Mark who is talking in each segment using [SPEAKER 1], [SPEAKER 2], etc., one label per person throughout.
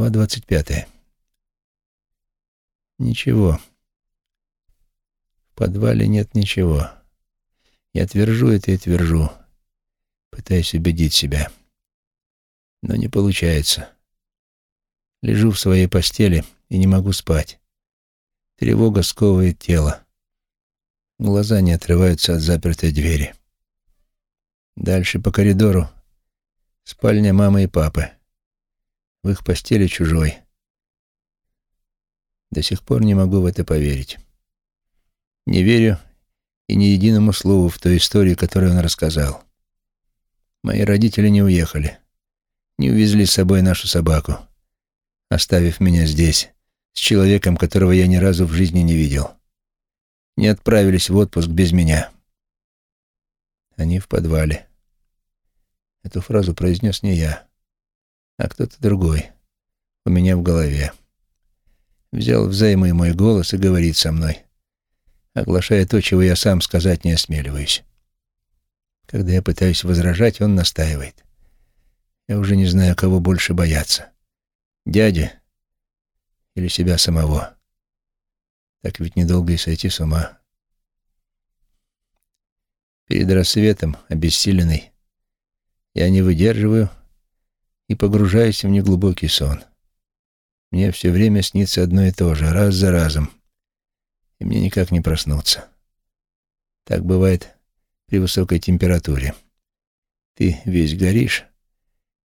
[SPEAKER 1] Глава двадцать пятая. Ничего. В подвале нет ничего. Я твержу это и твержу, пытаясь убедить себя. Но не получается. Лежу в своей постели и не могу спать. Тревога сковывает тело. Глаза не отрываются от запертой двери. Дальше по коридору спальня мамы и папы. В их постели чужой. До сих пор не могу в это поверить. Не верю и ни единому слову в той истории, которую он рассказал. Мои родители не уехали, не увезли с собой нашу собаку, оставив меня здесь, с человеком, которого я ни разу в жизни не видел. Не отправились в отпуск без меня. Они в подвале. Эту фразу произнес не я, а кто-то другой, у меня в голове взял взаймы мой голос и говорит со мной, оглашая то, чего я сам сказать не осмеливаюсь. Когда я пытаюсь возражать, он настаивает. Я уже не знаю, кого больше бояться. Дядя или себя самого. Так ведь недолго и сойти с ума. Перед рассветом, обессиленный, я не выдерживаю и погружаюсь в неглубокий сон. Мне все время снится одно и то же, раз за разом, и мне никак не проснуться. Так бывает при высокой температуре. Ты весь горишь,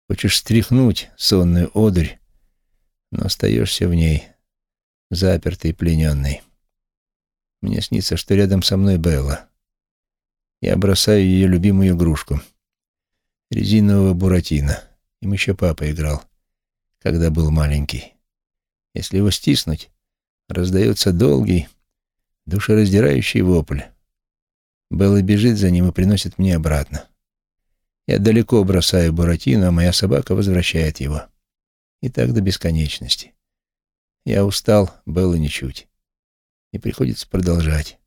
[SPEAKER 1] хочешь стряхнуть сонную одурь, но остаешься в ней, запертый плененный. Мне снится, что рядом со мной Белла. Я бросаю ее любимую игрушку — резинового буратино. Им еще папа играл, когда был маленький. Если его стиснуть, раздается долгий, душераздирающий вопль. Белла бежит за ним и приносит мне обратно. Я далеко бросаю Буратино, а моя собака возвращает его. И так до бесконечности. Я устал, Белла ничуть. И приходится продолжать.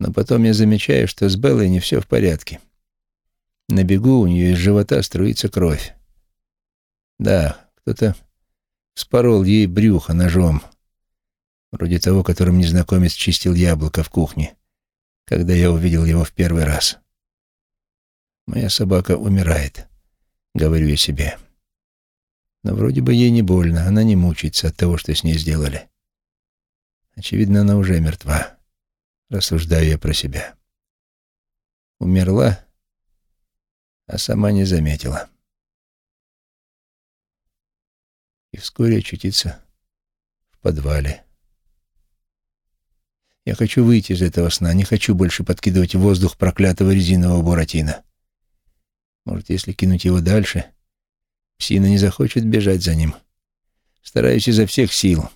[SPEAKER 1] Но потом я замечаю, что с Беллой не все в порядке. На бегу у нее из живота струится кровь. Да, кто-то Спорол ей брюхо ножом, вроде того, которым незнакомец чистил яблоко в кухне, когда я увидел его в первый раз. «Моя собака умирает», — говорю я себе. Но вроде бы ей не больно, она не мучается от того, что с ней сделали. Очевидно, она уже мертва, рассуждаю я про себя. Умерла, а сама не заметила. и вскоре очутиться в подвале. Я хочу выйти из этого сна, не хочу больше подкидывать в воздух проклятого резинового буратино. Может, если кинуть его дальше, псина не захочет бежать за ним. Стараюсь изо всех сил,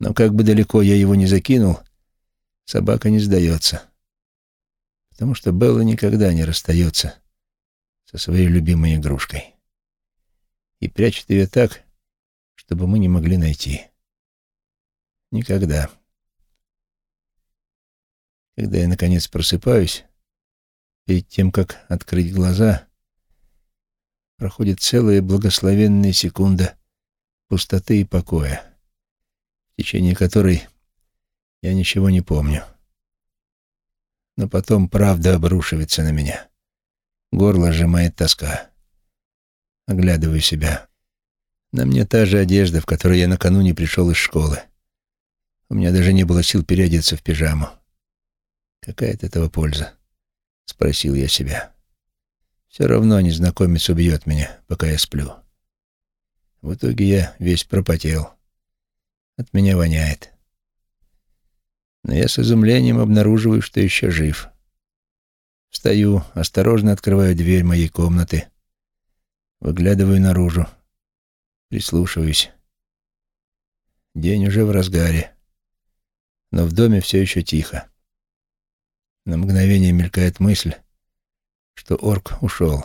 [SPEAKER 1] но как бы далеко я его не закинул, собака не сдается. Потому что Белла никогда не расстается со своей любимой игрушкой. И прячет ее так, чтобы мы не могли найти. Никогда. Когда я, наконец, просыпаюсь, перед тем, как открыть глаза, проходит целая благословенная секунда пустоты и покоя, в течение которой я ничего не помню. Но потом правда обрушивается на меня. Горло сжимает тоска. Оглядываю себя. На мне та же одежда, в которой я накануне пришел из школы. У меня даже не было сил переодеться в пижаму. Какая от этого польза? Спросил я себя. Все равно незнакомец убьет меня, пока я сплю. В итоге я весь пропотел. От меня воняет. Но я с изумлением обнаруживаю, что еще жив. Встаю, осторожно открываю дверь моей комнаты, выглядываю наружу. Прислушиваюсь. День уже в разгаре, но в доме все еще тихо. На мгновение мелькает мысль, что орк ушел.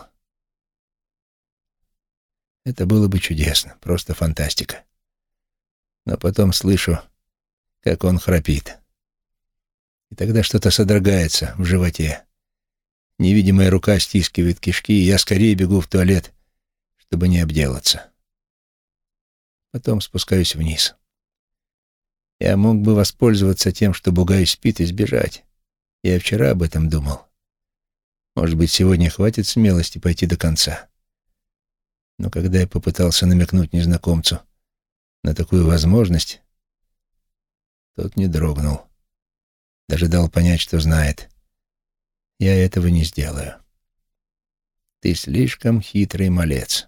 [SPEAKER 1] Это было бы чудесно, просто фантастика. Но потом слышу, как он храпит. И тогда что-то содрогается в животе. Невидимая рука стискивает кишки, и я скорее бегу в туалет, чтобы не обделаться. Потом спускаюсь вниз. Я мог бы воспользоваться тем, что Бугай спит, и сбежать. Я вчера об этом думал. Может быть, сегодня хватит смелости пойти до конца. Но когда я попытался намекнуть незнакомцу на такую возможность, тот не дрогнул. Даже дал понять, что знает. Я этого не сделаю. Ты слишком хитрый малец.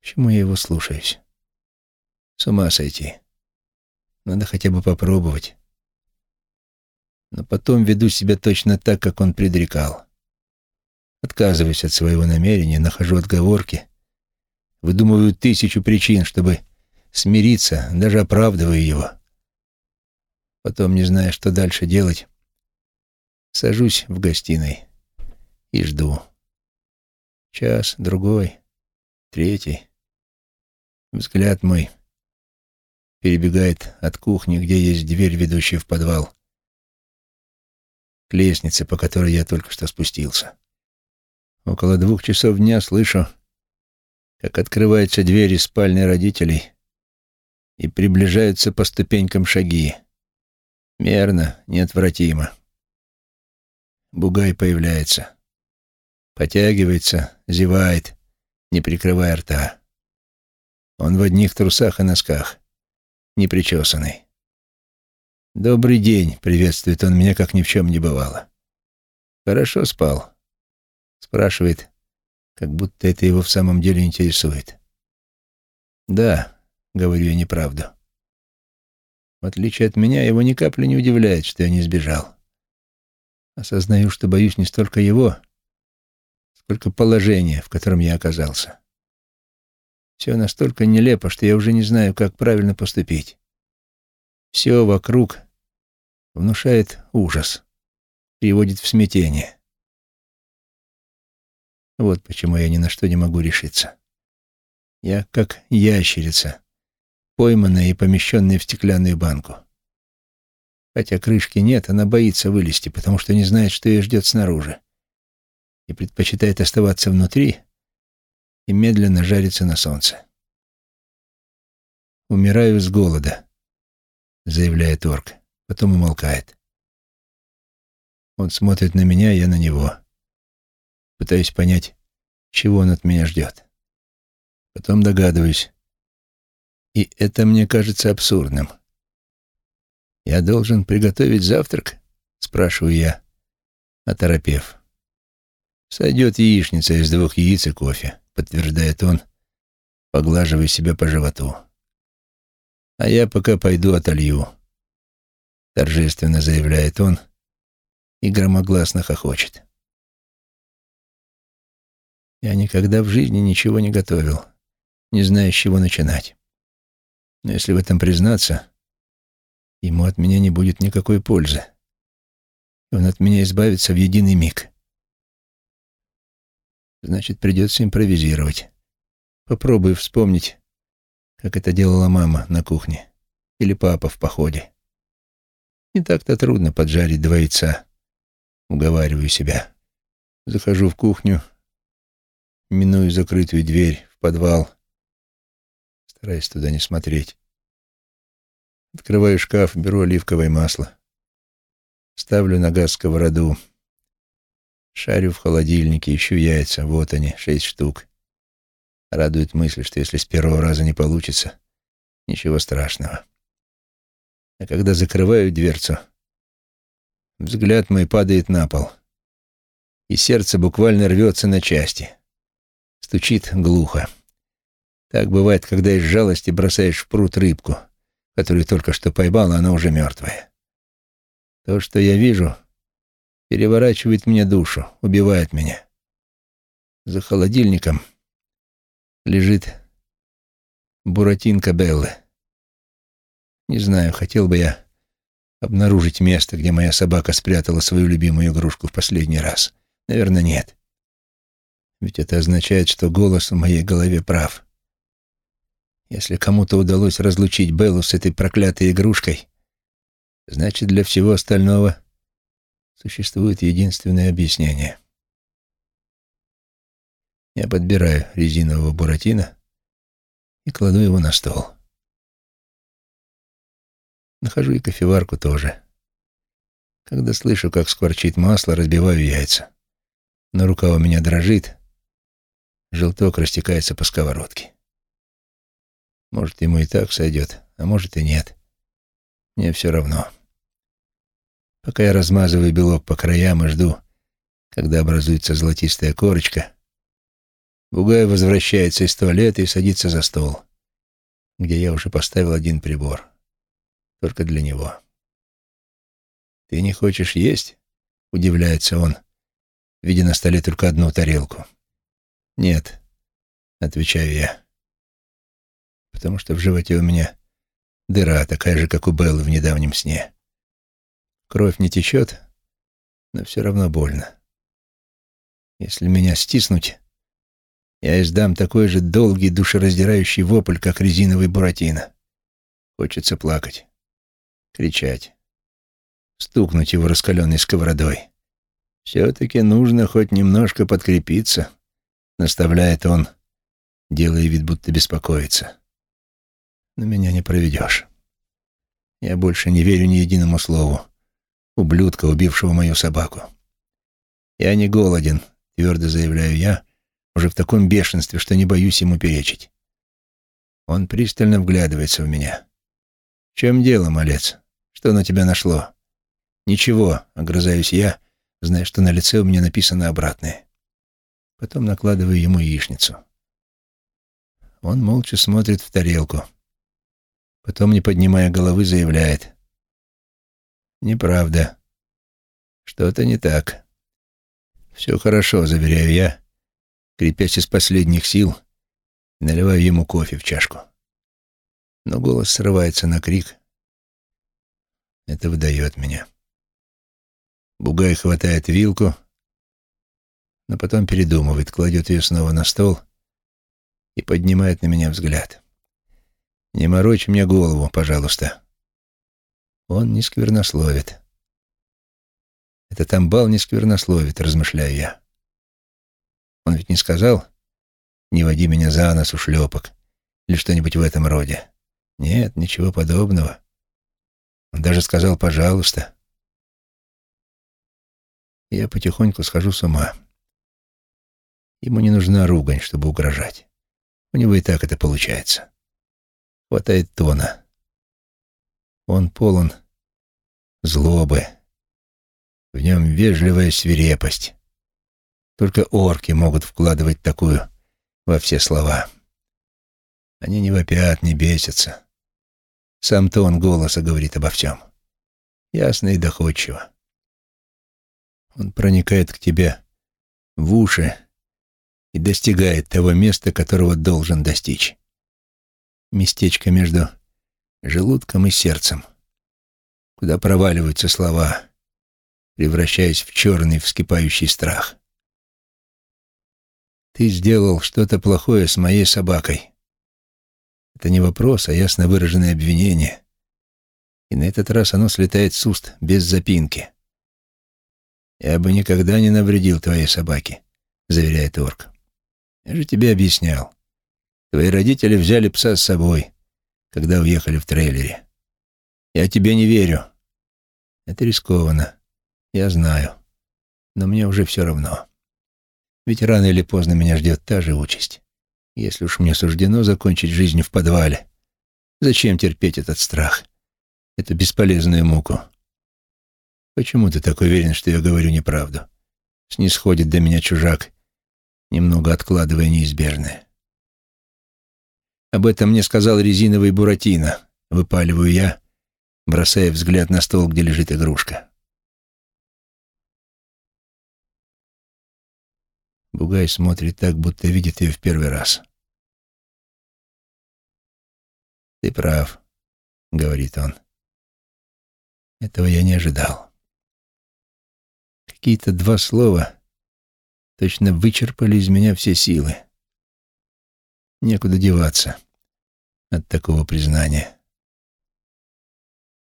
[SPEAKER 1] Почему я его слушаюсь? С ума сойти. Надо хотя бы попробовать. Но потом веду себя точно так, как он предрекал. Отказываюсь от своего намерения, нахожу отговорки, выдумываю тысячу причин, чтобы смириться, даже оправдываю его. Потом, не зная, что дальше делать, сажусь в гостиной и жду. Час, другой, третий. Взгляд мой перебегает от кухни, где есть дверь, ведущая в подвал, к лестнице, по которой я только что спустился. Около двух часов дня слышу, как открывается дверь из спальни родителей и приближаются по ступенькам шаги. Мерно, неотвратимо. Бугай появляется. Потягивается, зевает, не прикрывая рта. Он в одних трусах и носках, непричесанный. «Добрый день», — приветствует он меня, как ни в чем не бывало. «Хорошо спал?» — спрашивает, как будто это его в самом деле интересует. «Да», — говорю я неправду. В отличие от меня, его ни капли не удивляет, что я не сбежал. Осознаю, что боюсь не столько его, сколько положения, в котором я оказался. Все настолько нелепо, что я уже не знаю, как правильно поступить. Все вокруг внушает ужас, приводит в смятение. Вот почему я ни на что не могу решиться. Я как ящерица, пойманная и помещенная в стеклянную банку. Хотя крышки нет, она боится вылезти, потому что не знает, что ее ждет снаружи, и предпочитает оставаться внутри и медленно жарится на солнце. «Умираю с голода», — заявляет орк, потом умолкает. Он смотрит на меня, я на него. Пытаюсь понять, чего он от меня ждет. Потом догадываюсь. И это мне кажется абсурдным. «Я должен приготовить завтрак?» — спрашиваю я, оторопев. «Сойдет яичница из двух яиц и кофе», — подтверждает он, поглаживая себя по животу. «А я пока пойду отолью», — торжественно заявляет он и громогласно хохочет. Я никогда в жизни ничего не готовил, не зная, с чего начинать. Но если в этом признаться, ему от меня не будет никакой пользы. Он от меня избавится в единый миг. Значит, придется импровизировать. Попробую вспомнить, как это делала мама на кухне или папа в походе. Не так-то трудно поджарить два яйца. Уговариваю себя. Захожу в кухню, миную закрытую дверь в подвал, стараясь туда не смотреть. Открываю шкаф, беру оливковое масло. Ставлю на газ сковороду. Шарю в холодильнике, ищу яйца. Вот они, шесть штук. Радует мысль, что если с первого раза не получится, ничего страшного. А когда закрываю дверцу, взгляд мой падает на пол, и сердце буквально рвется на части. Стучит глухо. Так бывает, когда из жалости бросаешь в пруд рыбку, которую только что поймал, а она уже мертвая. То, что я вижу, переворачивает мне душу, убивает меня. За холодильником лежит Буратинка Беллы. Не знаю, хотел бы я обнаружить место, где моя собака спрятала свою любимую игрушку в последний раз. Наверное, нет. Ведь это означает, что голос в моей голове прав. Если кому-то удалось разлучить Беллу с этой проклятой игрушкой, значит, для всего остального Существует единственное объяснение. Я подбираю резинового буратино и кладу его на стол. Нахожу и кофеварку тоже. Когда слышу, как скворчит масло, разбиваю яйца. Но рука у меня дрожит, желток растекается по сковородке. Может, ему и так сойдет, а может и нет. Мне все равно. Пока я размазываю белок по краям и жду, когда образуется золотистая корочка, Бугай возвращается из туалета и садится за стол, где я уже поставил один прибор. Только для него. «Ты не хочешь есть?» — удивляется он, видя на столе только одну тарелку. «Нет», — отвечаю я, потому что в животе у меня дыра, такая же, как у Беллы в недавнем сне. Кровь не течет, но все равно больно. Если меня стиснуть, я издам такой же долгий душераздирающий вопль, как резиновый буратино. Хочется плакать, кричать, стукнуть его раскаленной сковородой. «Все-таки нужно хоть немножко подкрепиться», — наставляет он, делая вид, будто беспокоится. «Но меня не проведешь. Я больше не верю ни единому слову ублюдка, убившего мою собаку. Я не голоден, твердо заявляю я, уже в таком бешенстве, что не боюсь ему перечить. Он пристально вглядывается в меня. «В чем дело, малец? Что на тебя нашло?» «Ничего», — огрызаюсь я, зная, что на лице у меня написано обратное. Потом накладываю ему яичницу. Он молча смотрит в тарелку. Потом, не поднимая головы, заявляет. «Неправда. Что-то не так. Все хорошо», — заверяю я, крепясь из последних сил, наливаю ему кофе в чашку. Но голос срывается на крик. Это выдает меня. Бугай хватает вилку, но потом передумывает, кладет ее снова на стол и поднимает на меня взгляд. «Не морочь мне голову, пожалуйста». Он не сквернословит. Этот амбал не сквернословит, размышляю я. Он ведь не сказал «не води меня за нос, ушлепок» или что-нибудь в этом роде. Нет, ничего подобного. Он даже сказал «пожалуйста». Я потихоньку схожу с ума. Ему не нужна ругань, чтобы угрожать. У него и так это получается. Хватает тона. Он полон злобы. В нем вежливая свирепость. Только орки могут вкладывать такую во все слова. Они не вопят, не бесятся. Сам тон голоса говорит обо всем. Ясно и доходчиво. Он проникает к тебе в уши и достигает того места, которого должен достичь. Местечко между желудком и сердцем куда проваливаются слова, превращаясь в черный вскипающий страх. «Ты сделал что-то плохое с моей собакой». Это не вопрос, а ясно выраженное обвинение. И на этот раз оно слетает с уст без запинки. «Я бы никогда не навредил твоей собаке», — заверяет орк. «Я же тебе объяснял. Твои родители взяли пса с собой, когда уехали в трейлере. Я тебе не верю. Это рискованно, я знаю, но мне уже все равно. Ведь рано или поздно меня ждет та же участь. Если уж мне суждено закончить жизнь в подвале, зачем терпеть этот страх, эту бесполезную муку? Почему ты так уверен, что я говорю неправду? Снисходит до меня чужак, немного откладывая неизбежное. Об этом мне сказал резиновый Буратино, выпаливаю я, бросая взгляд на стол, где лежит игрушка. Бугай смотрит так, будто видит ее в первый раз. «Ты прав», — говорит он. Этого я не ожидал. Какие-то два слова точно вычерпали из меня все силы. Некуда деваться от такого признания.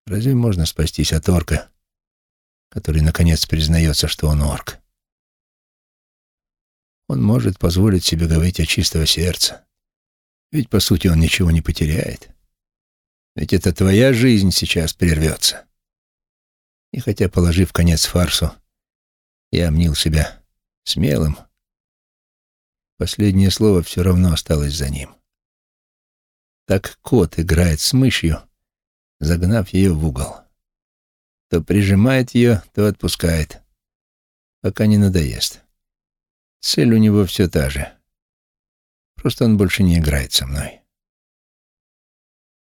[SPEAKER 1] Разве можно спастись от орка, который, наконец, признается, что он орк? Он может позволить себе говорить о чистого сердца, Ведь, по сути, он ничего не потеряет. Ведь это твоя жизнь сейчас прервется. И хотя, положив конец фарсу, я мнил себя смелым, последнее слово все равно осталось за ним. Так кот играет с мышью, загнав ее в угол. То прижимает ее, то отпускает, пока не надоест. Цель у него все та же. Просто он больше не играет со мной.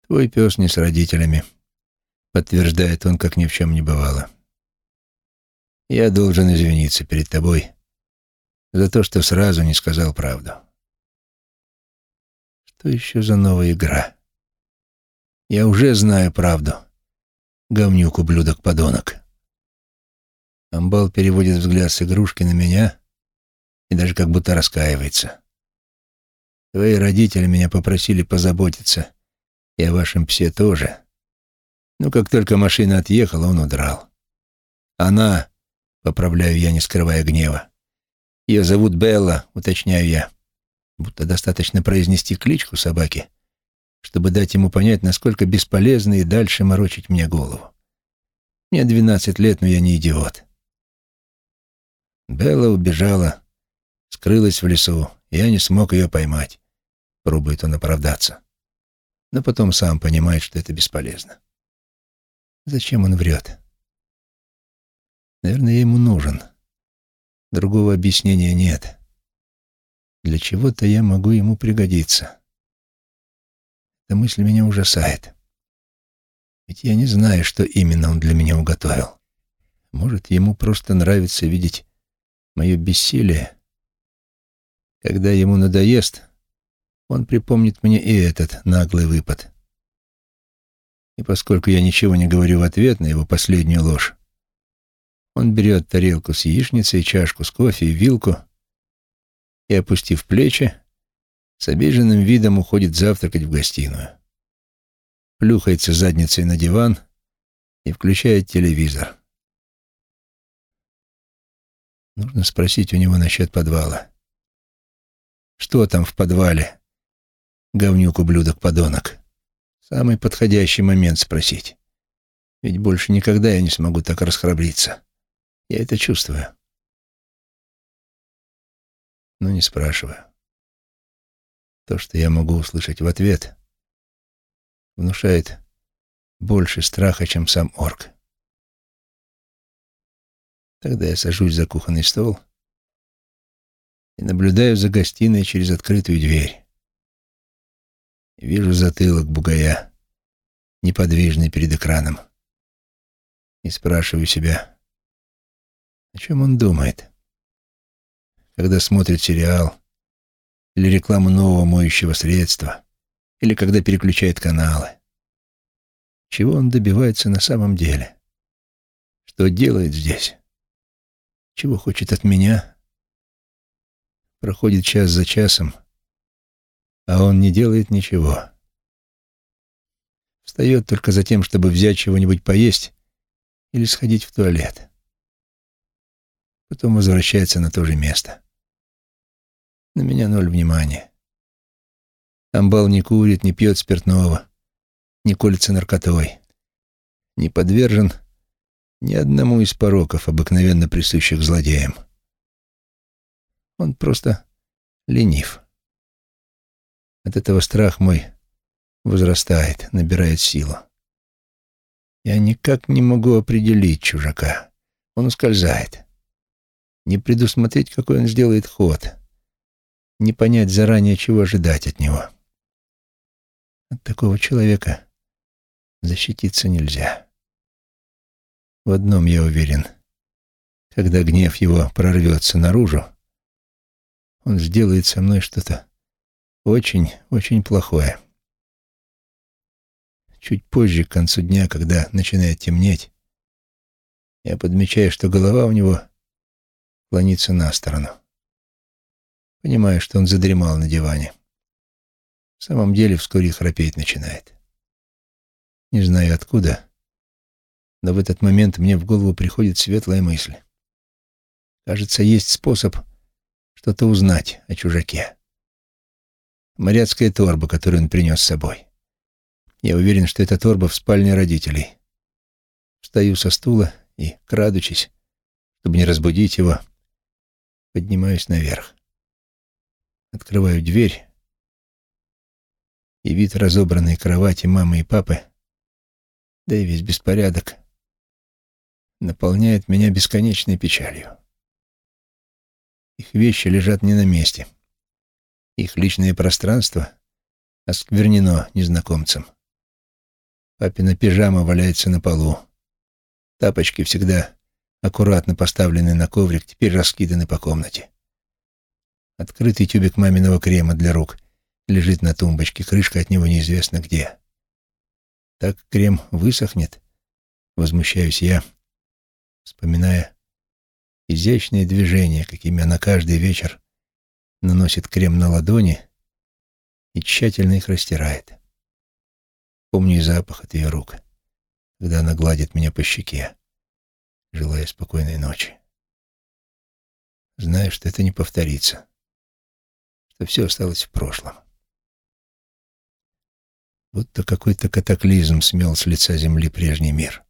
[SPEAKER 1] Твой пес не с родителями, подтверждает он, как ни в чем не бывало. Я должен извиниться перед тобой за то, что сразу не сказал правду. Что еще за новая игра? Я уже знаю правду. Говнюк, ублюдок, подонок. Амбал переводит взгляд с игрушки на меня и даже как будто раскаивается. Твои родители меня попросили позаботиться, и о вашем псе тоже. Но как только машина отъехала, он удрал. Она, поправляю я, не скрывая гнева. Ее зовут Белла, уточняю я. Будто достаточно произнести кличку собаки, чтобы дать ему понять, насколько бесполезно и дальше морочить мне голову. Мне двенадцать лет, но я не идиот. Белла убежала, скрылась в лесу, я не смог ее поймать. Пробует он оправдаться. Но потом сам понимает, что это бесполезно. Зачем он врет? Наверное, я ему нужен. Другого объяснения нет. Для чего-то я могу ему пригодиться. Эта мысль меня ужасает. Ведь я не знаю, что именно он для меня уготовил. Может, ему просто нравится видеть мое бессилие. Когда ему надоест, он припомнит мне и этот наглый выпад. И поскольку я ничего не говорю в ответ на его последнюю ложь, он берет тарелку с яичницей, чашку с кофе и вилку и, опустив плечи, с обиженным видом уходит завтракать в гостиную. Плюхается задницей на диван и включает телевизор. Нужно спросить у него насчет подвала. Что там в подвале? Говнюк, ублюдок, подонок. Самый подходящий момент спросить. Ведь больше никогда я не смогу так расхрабриться. Я это чувствую. Но не спрашиваю. То, что я могу услышать в ответ, внушает больше страха, чем сам орк. Тогда я сажусь за кухонный стол и наблюдаю за гостиной через открытую дверь. Вижу затылок бугая, неподвижный перед экраном. И спрашиваю себя, о чем он думает, когда смотрит сериал или рекламу нового моющего средства, или когда переключает каналы. Чего он добивается на самом деле? Что делает здесь? Чего хочет от меня? Проходит час за часом — а он не делает ничего. Встает только за тем, чтобы взять чего-нибудь поесть или сходить в туалет. Потом возвращается на то же место. На меня ноль внимания. Амбал не курит, не пьет спиртного, не колется наркотой, не подвержен ни одному из пороков, обыкновенно присущих злодеям. Он просто ленив. От этого страх мой возрастает, набирает силу. Я никак не могу определить чужака. Он ускользает. Не предусмотреть, какой он сделает ход. Не понять заранее, чего ожидать от него. От такого человека защититься нельзя. В одном я уверен. Когда гнев его прорвется наружу, он сделает со мной что-то очень, очень плохое. Чуть позже, к концу дня, когда начинает темнеть, я подмечаю, что голова у него клонится на сторону. Понимаю, что он задремал на диване. В самом деле вскоре храпеть начинает. Не знаю откуда, но в этот момент мне в голову приходит светлая мысль. Кажется, есть способ что-то узнать о чужаке. Моряцкая торба, которую он принес с собой. Я уверен, что это торба в спальне родителей. Встаю со стула и, крадучись, чтобы не разбудить его, поднимаюсь наверх. Открываю дверь, и вид разобранной кровати мамы и папы, да и весь беспорядок, наполняет меня бесконечной печалью. Их вещи лежат не на месте. Их личное пространство осквернено незнакомцем. Папина пижама валяется на полу. Тапочки всегда аккуратно поставлены на коврик, теперь раскиданы по комнате. Открытый тюбик маминого крема для рук лежит на тумбочке, крышка от него неизвестно где. Так крем высохнет, возмущаюсь я, вспоминая изящные движения, какими она каждый вечер наносит крем на ладони и тщательно их растирает. Помню и запах от ее рук, когда она гладит меня по щеке, желая спокойной ночи. Знаю, что это не повторится, что все осталось в прошлом. Будто какой-то катаклизм смел с лица земли прежний мир.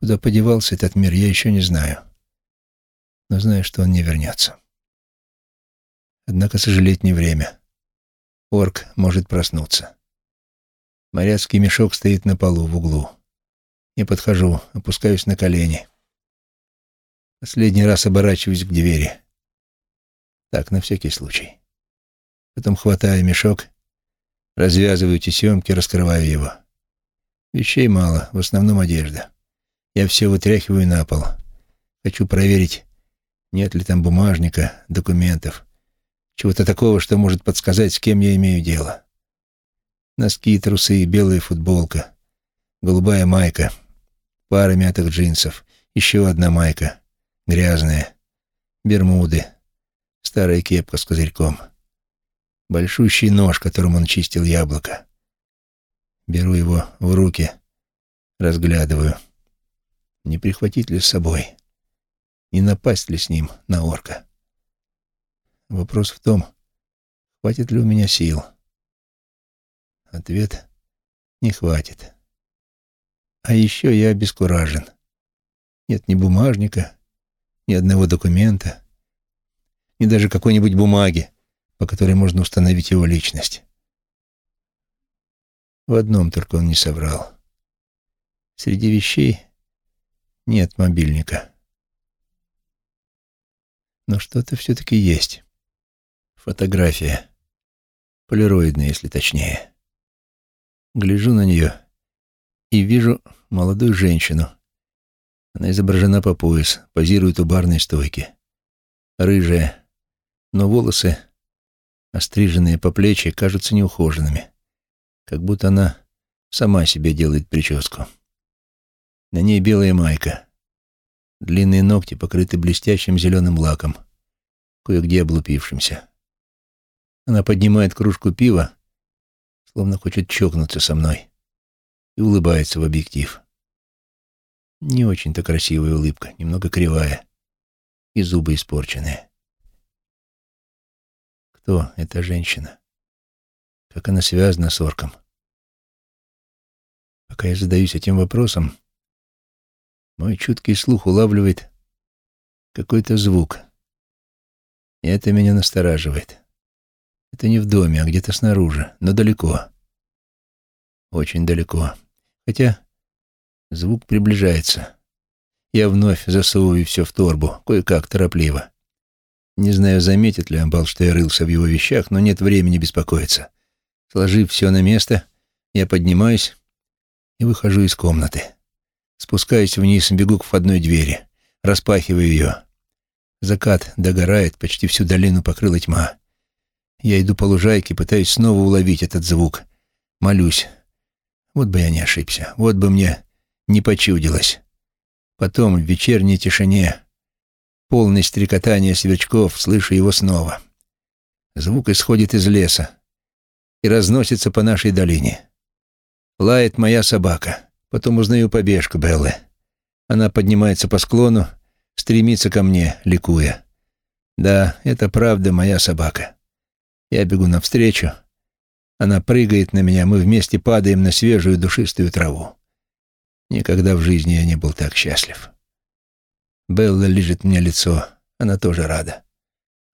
[SPEAKER 1] Куда подевался этот мир, я еще не знаю, но знаю, что он не вернется. Однако сожалеть не время. Орк может проснуться. Моряцкий мешок стоит на полу в углу. Я подхожу, опускаюсь на колени. Последний раз оборачиваюсь к двери. Так, на всякий случай. Потом хватаю мешок, развязываю тесемки, раскрываю его. Вещей мало, в основном одежда. Я все вытряхиваю на пол. Хочу проверить, нет ли там бумажника, документов, чего-то такого, что может подсказать, с кем я имею дело. Носки, трусы, белая футболка, голубая майка, пара мятых джинсов, еще одна майка, грязная, бермуды, старая кепка с козырьком, большущий нож, которым он чистил яблоко. Беру его в руки, разглядываю. Не прихватить ли с собой? Не напасть ли с ним на орка? Вопрос в том, хватит ли у меня сил. Ответ — не хватит. А еще я обескуражен. Нет ни бумажника, ни одного документа, ни даже какой-нибудь бумаги, по которой можно установить его личность. В одном только он не соврал. Среди вещей нет мобильника. Но что-то все-таки есть. Фотография. Полироидная, если точнее. Гляжу на нее и вижу молодую женщину. Она изображена по пояс, позирует у барной стойки. Рыжая, но волосы, остриженные по плечи, кажутся неухоженными, как будто она сама себе делает прическу. На ней белая майка. Длинные ногти покрыты блестящим зеленым лаком, кое-где облупившимся. Она поднимает кружку пива, словно хочет чокнуться со мной, и улыбается в объектив. Не очень-то красивая улыбка, немного кривая, и зубы испорченные. Кто эта женщина? Как она связана с орком? Пока я задаюсь этим вопросом, мой чуткий слух улавливает какой-то звук. И это меня настораживает. Это не в доме, а где-то снаружи, но далеко. Очень далеко. Хотя звук приближается. Я вновь засовываю все в торбу, кое-как, торопливо. Не знаю, заметит ли Амбал, что я рылся в его вещах, но нет времени беспокоиться. Сложив все на место, я поднимаюсь и выхожу из комнаты. Спускаюсь вниз, бегу к входной двери, распахиваю ее. Закат догорает, почти всю долину покрыла тьма. Я иду по лужайке, пытаюсь снова уловить этот звук. Молюсь. Вот бы я не ошибся, вот бы мне не почудилось. Потом, в вечерней тишине, полное стрекотание сверчков, слышу его снова. Звук исходит из леса и разносится по нашей долине. Лает моя собака. Потом узнаю побежку Беллы. Она поднимается по склону, стремится ко мне, ликуя. Да, это правда моя собака. Я бегу навстречу. Она прыгает на меня, мы вместе падаем на свежую душистую траву. Никогда в жизни я не был так счастлив. Белла лежит мне лицо. Она тоже рада.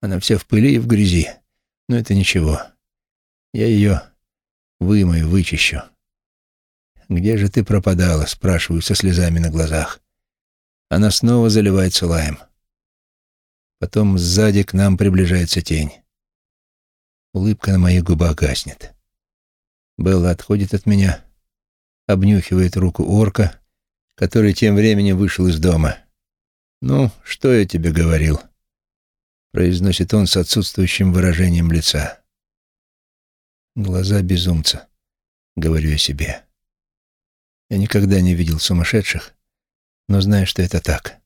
[SPEAKER 1] Она вся в пыли и в грязи. Но это ничего. Я ее вымою, вычищу. «Где же ты пропадала?» — спрашиваю со слезами на глазах. Она снова заливается лаем. Потом сзади к нам приближается тень. Улыбка на моих губах гаснет. Белла отходит от меня, обнюхивает руку орка, который тем временем вышел из дома. «Ну, что я тебе говорил?» — произносит он с отсутствующим выражением лица. «Глаза безумца», — говорю я себе. Я никогда не видел сумасшедших, но знаю, что это так.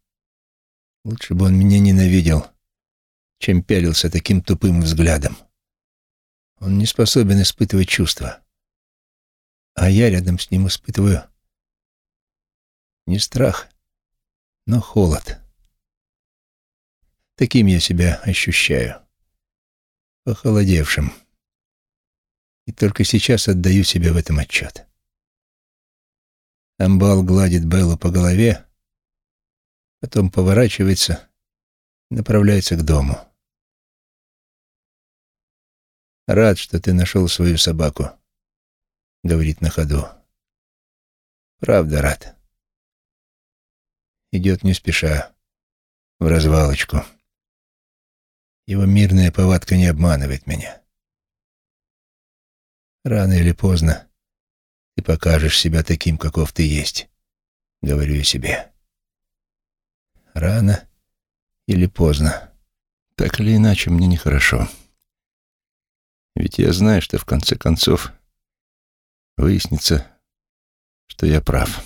[SPEAKER 1] Лучше бы он меня ненавидел, чем пялился таким тупым взглядом. Он не способен испытывать чувства. А я рядом с ним испытываю не страх, но холод. Таким я себя ощущаю. Похолодевшим. И только сейчас отдаю себе в этом отчет. Амбал гладит Беллу по голове, потом поворачивается и направляется к дому. «Рад, что ты нашел свою собаку», — говорит на ходу. «Правда рад». Идет не спеша, в развалочку. Его мирная повадка не обманывает меня. Рано или поздно ты покажешь себя таким, каков ты есть, говорю я себе. Рано или поздно. Так или иначе, мне нехорошо. Ведь я знаю, что в конце концов выяснится, что я прав.